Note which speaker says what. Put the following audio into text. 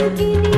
Speaker 1: you give